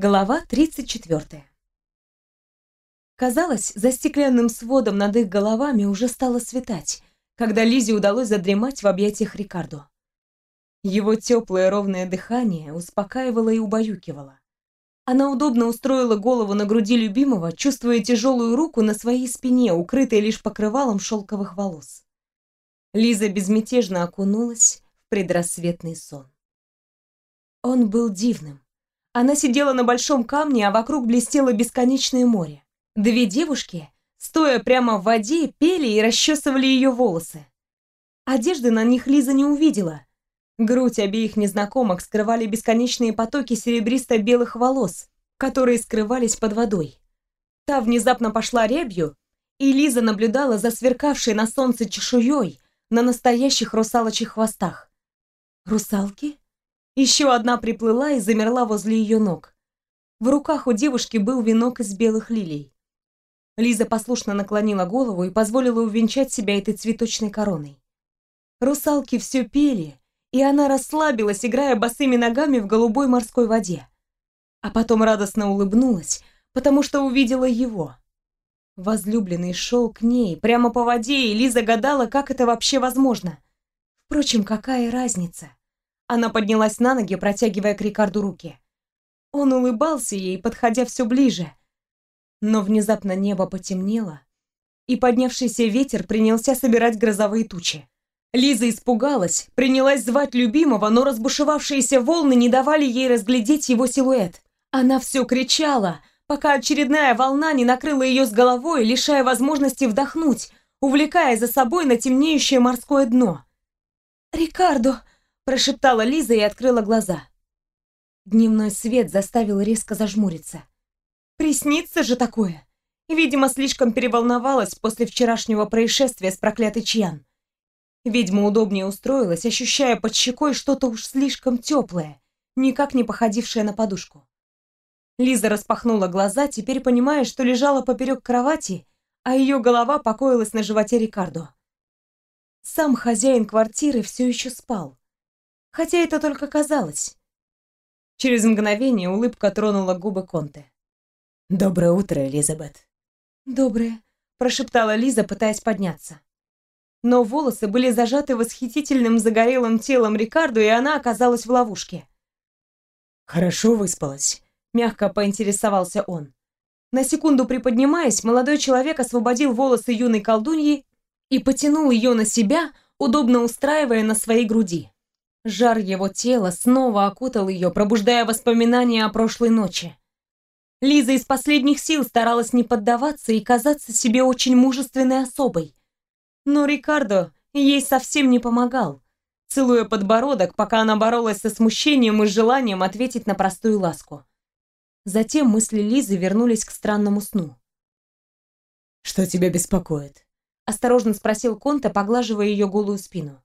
Глава 34. Казалось, за стеклянным сводом над их головами уже стало светать, когда Лизе удалось задремать в объятиях Рикардо. Его теплое ровное дыхание успокаивало и убаюкивало. Она удобно устроила голову на груди любимого, чувствуя тяжелую руку на своей спине, укрытой лишь покрывалом шелковых волос. Лиза безмятежно окунулась в предрассветный сон. Он был дивным. Она сидела на большом камне, а вокруг блестело бесконечное море. Две девушки, стоя прямо в воде, пели и расчесывали ее волосы. Одежды на них Лиза не увидела. Грудь обеих незнакомок скрывали бесконечные потоки серебристо-белых волос, которые скрывались под водой. Та внезапно пошла рябью, и Лиза наблюдала за сверкавшей на солнце чешуей на настоящих русалочьих хвостах. Русалки? Еще одна приплыла и замерла возле ее ног. В руках у девушки был венок из белых лилий. Лиза послушно наклонила голову и позволила увенчать себя этой цветочной короной. Русалки все пели, и она расслабилась, играя босыми ногами в голубой морской воде. А потом радостно улыбнулась, потому что увидела его. Возлюбленный шел к ней прямо по воде, и Лиза гадала, как это вообще возможно. Впрочем, какая разница? Она поднялась на ноги, протягивая к Рикарду руки. Он улыбался ей, подходя все ближе. Но внезапно небо потемнело, и поднявшийся ветер принялся собирать грозовые тучи. Лиза испугалась, принялась звать любимого, но разбушевавшиеся волны не давали ей разглядеть его силуэт. Она все кричала, пока очередная волна не накрыла ее с головой, лишая возможности вдохнуть, увлекая за собой на темнеющее морское дно. «Рикардо!» Прошептала Лиза и открыла глаза. Дневной свет заставил резко зажмуриться. Приснится же такое. Видимо, слишком переволновалась после вчерашнего происшествия с проклятой Чьян. Ведьма удобнее устроилась, ощущая под щекой что-то уж слишком теплое, никак не походившее на подушку. Лиза распахнула глаза, теперь понимая, что лежала поперек кровати, а ее голова покоилась на животе Рикардо. Сам хозяин квартиры все еще спал хотя это только казалось. Через мгновение улыбка тронула губы Конте. «Доброе утро, Элизабет». «Доброе», — прошептала Лиза, пытаясь подняться. Но волосы были зажаты восхитительным загорелым телом Рикардо, и она оказалась в ловушке. «Хорошо выспалась», — мягко поинтересовался он. На секунду приподнимаясь, молодой человек освободил волосы юной колдуньи и потянул ее на себя, удобно устраивая на своей груди. Жар его тела снова окутал ее, пробуждая воспоминания о прошлой ночи. Лиза из последних сил старалась не поддаваться и казаться себе очень мужественной особой. Но Рикардо ей совсем не помогал, целуя подбородок, пока она боролась со смущением и желанием ответить на простую ласку. Затем мысли Лизы вернулись к странному сну. «Что тебя беспокоит?» — осторожно спросил Конта, поглаживая ее голую спину.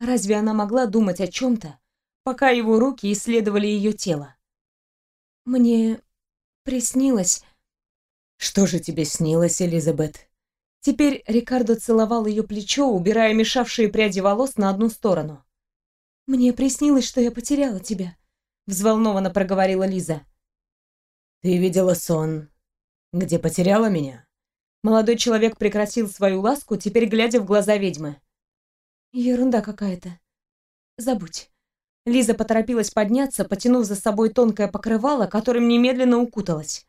Разве она могла думать о чем-то, пока его руки исследовали ее тело? Мне приснилось... Что же тебе снилось, Элизабет? Теперь Рикардо целовал ее плечо, убирая мешавшие пряди волос на одну сторону. «Мне приснилось, что я потеряла тебя», — взволнованно проговорила Лиза. «Ты видела сон, где потеряла меня?» Молодой человек прекратил свою ласку, теперь глядя в глаза ведьмы. Ерунда какая-то. Забудь. Лиза поторопилась подняться, потянув за собой тонкое покрывало, которым немедленно укуталась.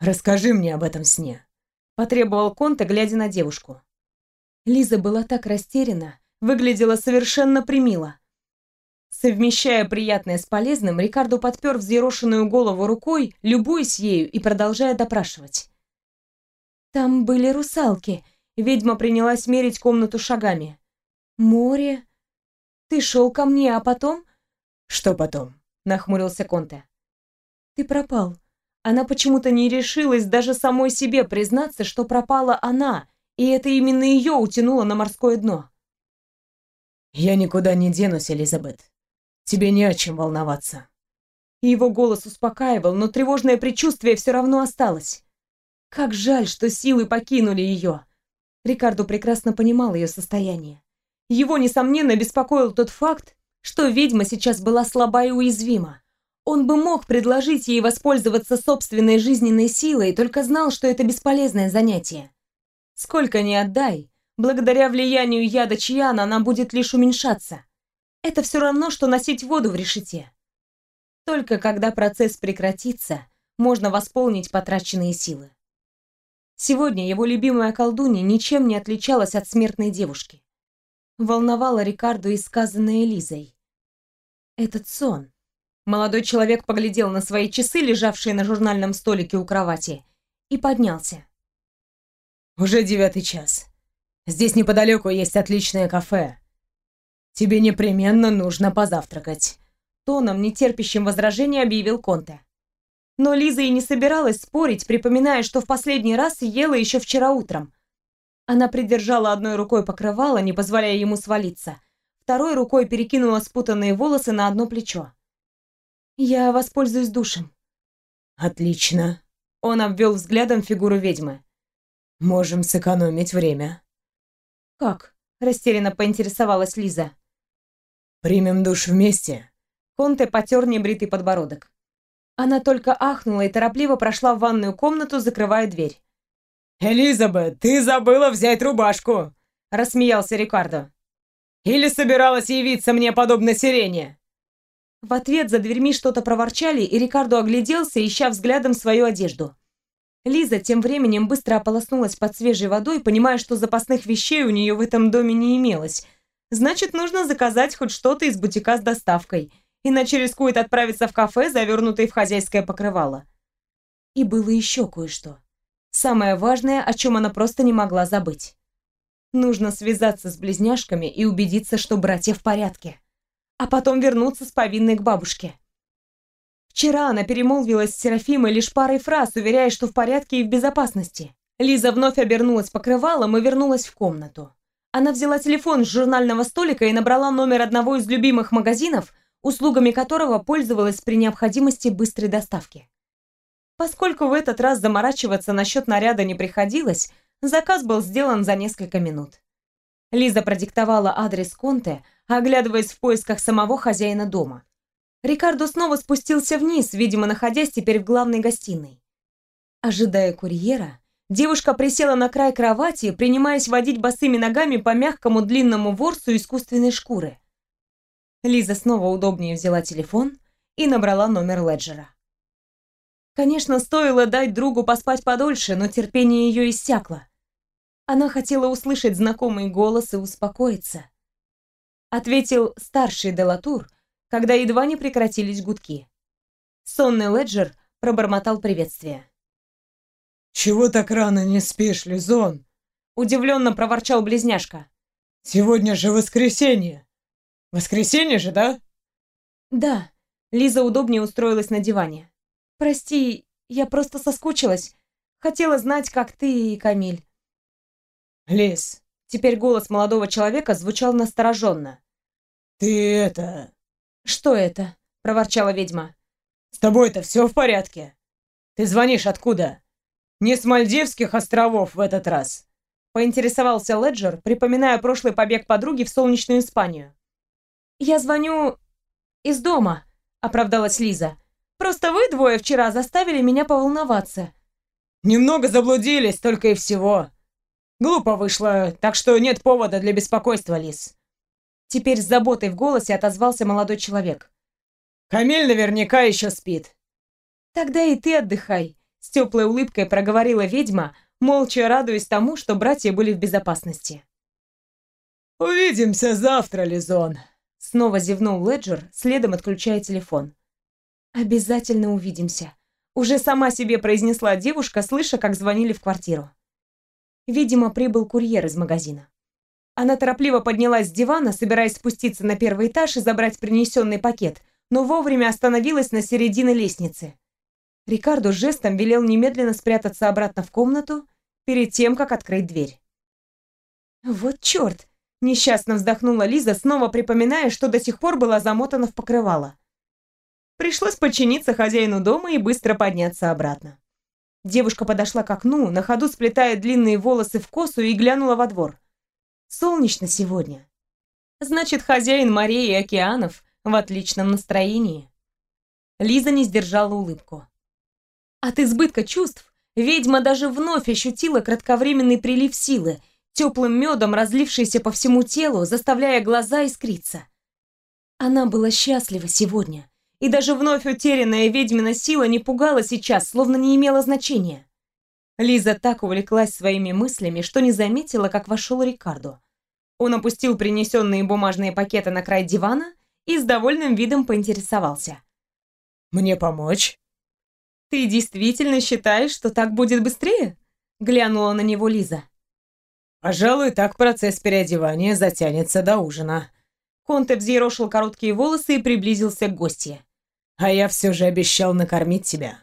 «Расскажи мне об этом сне», — потребовал Конте, глядя на девушку. Лиза была так растеряна, выглядела совершенно примило. Совмещая приятное с полезным, Рикардо подпер взъерошенную голову рукой, любуясь ею и продолжая допрашивать. «Там были русалки», Ведьма принялась мерить комнату шагами. «Море? Ты шел ко мне, а потом...» «Что потом?» — нахмурился Конте. «Ты пропал. Она почему-то не решилась даже самой себе признаться, что пропала она, и это именно ее утянуло на морское дно». «Я никуда не денусь, Элизабет. Тебе не о чем волноваться». Его голос успокаивал, но тревожное предчувствие все равно осталось. Как жаль, что силы покинули ее. Рикардо прекрасно понимал ее состояние. Его, несомненно, беспокоил тот факт, что ведьма сейчас была слаба и уязвима. Он бы мог предложить ей воспользоваться собственной жизненной силой, только знал, что это бесполезное занятие. Сколько ни отдай, благодаря влиянию яда Чьяна она будет лишь уменьшаться. Это все равно, что носить воду в решете. Только когда процесс прекратится, можно восполнить потраченные силы. Сегодня его любимая колдунья ничем не отличалась от смертной девушки. Волновала Рикарду и сказанное Лизой. Этот сон. Молодой человек поглядел на свои часы, лежавшие на журнальном столике у кровати, и поднялся. «Уже девятый час. Здесь неподалеку есть отличное кафе. Тебе непременно нужно позавтракать», — тоном, нетерпящим возражения, объявил Конте. Но Лиза и не собиралась спорить, припоминая, что в последний раз ела еще вчера утром. Она придержала одной рукой покрывало, не позволяя ему свалиться, второй рукой перекинула спутанные волосы на одно плечо. «Я воспользуюсь душем». «Отлично». Он обвел взглядом фигуру ведьмы. «Можем сэкономить время». «Как?» – растерянно поинтересовалась Лиза. «Примем душ вместе». Конте потер небритый подбородок. Она только ахнула и торопливо прошла в ванную комнату, закрывая дверь. «Элизабет, ты забыла взять рубашку!» – рассмеялся Рикардо. «Или собиралась явиться мне подобно сирене?» В ответ за дверьми что-то проворчали, и Рикардо огляделся, ища взглядом свою одежду. Лиза тем временем быстро ополоснулась под свежей водой, понимая, что запасных вещей у нее в этом доме не имелось. Значит, нужно заказать хоть что-то из бутика с доставкой, иначе рискует отправиться в кафе, завернутый в хозяйское покрывало. И было еще кое-что. Самое важное, о чем она просто не могла забыть. Нужно связаться с близняшками и убедиться, что братья в порядке а потом вернуться с повинной к бабушке. Вчера она перемолвилась с Серафимой лишь парой фраз, уверяя, что в порядке и в безопасности. Лиза вновь обернулась покрывалом и вернулась в комнату. Она взяла телефон с журнального столика и набрала номер одного из любимых магазинов, услугами которого пользовалась при необходимости быстрой доставки. Поскольку в этот раз заморачиваться насчет наряда не приходилось, заказ был сделан за несколько минут. Лиза продиктовала адрес Конте, оглядываясь в поисках самого хозяина дома. Рикардо снова спустился вниз, видимо, находясь теперь в главной гостиной. Ожидая курьера, девушка присела на край кровати, принимаясь водить босыми ногами по мягкому длинному ворсу искусственной шкуры. Лиза снова удобнее взяла телефон и набрала номер Леджера. Конечно, стоило дать другу поспать подольше, но терпение ее иссякло. Она хотела услышать знакомый голос и успокоиться ответил старший Делатур, когда едва не прекратились гудки. Сонный Леджер пробормотал приветствие. «Чего так рано не спишь, Лизон?» Удивленно проворчал близняшка. «Сегодня же воскресенье. Воскресенье же, да?» «Да». Лиза удобнее устроилась на диване. «Прости, я просто соскучилась. Хотела знать, как ты и Камиль». «Лиз, Теперь голос молодого человека звучал настороженно. «Ты это...» «Что это?» — проворчала ведьма. «С тобой-то все в порядке? Ты звонишь откуда? Не с Мальдивских островов в этот раз?» Поинтересовался Леджер, припоминая прошлый побег подруги в солнечную Испанию. «Я звоню из дома», — оправдалась Лиза. «Просто вы двое вчера заставили меня поволноваться». «Немного заблудились, только и всего», Глупо вышло, так что нет повода для беспокойства, Лис. Теперь с заботой в голосе отозвался молодой человек. Камиль наверняка еще спит. Тогда и ты отдыхай, с теплой улыбкой проговорила ведьма, молча радуясь тому, что братья были в безопасности. «Увидимся завтра, Лизон!» Снова зевнул Леджер, следом отключая телефон. «Обязательно увидимся», — уже сама себе произнесла девушка, слыша, как звонили в квартиру. Видимо, прибыл курьер из магазина. Она торопливо поднялась с дивана, собираясь спуститься на первый этаж и забрать принесенный пакет, но вовремя остановилась на середине лестницы. Рикардо жестом велел немедленно спрятаться обратно в комнату перед тем, как открыть дверь. «Вот черт!» – несчастно вздохнула Лиза, снова припоминая, что до сих пор была замотана в покрывало. Пришлось подчиниться хозяину дома и быстро подняться обратно. Девушка подошла к окну, на ходу сплетая длинные волосы в косу и глянула во двор. Солнечно сегодня. Значит, хозяин морей и океанов в отличном настроении. Лиза не сдержала улыбку. От избытка чувств ведьма даже вновь ощутила кратковременный прилив силы, теплым медом разлившийся по всему телу, заставляя глаза искриться. Она была счастлива сегодня, и даже вновь утерянная ведьмина сила не пугала сейчас, словно не имела значения. Лиза так увлеклась своими мыслями, что не заметила, как вошел Рикардо. Он опустил принесенные бумажные пакеты на край дивана и с довольным видом поинтересовался. «Мне помочь?» «Ты действительно считаешь, что так будет быстрее?» Глянула на него Лиза. «Пожалуй, так процесс переодевания затянется до ужина». Конте взъерошил короткие волосы и приблизился к гостье. «А я все же обещал накормить тебя».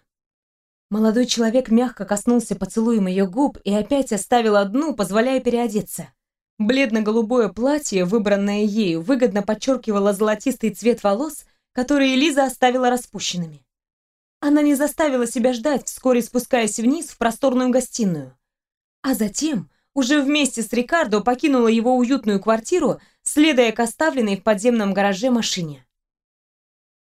Молодой человек мягко коснулся поцелуем ее губ и опять оставил одну, позволяя переодеться. Бледно-голубое платье, выбранное ею, выгодно подчеркивало золотистый цвет волос, которые Лиза оставила распущенными. Она не заставила себя ждать, вскоре спускаясь вниз в просторную гостиную. А затем, уже вместе с Рикардо, покинула его уютную квартиру, следуя к оставленной в подземном гараже машине.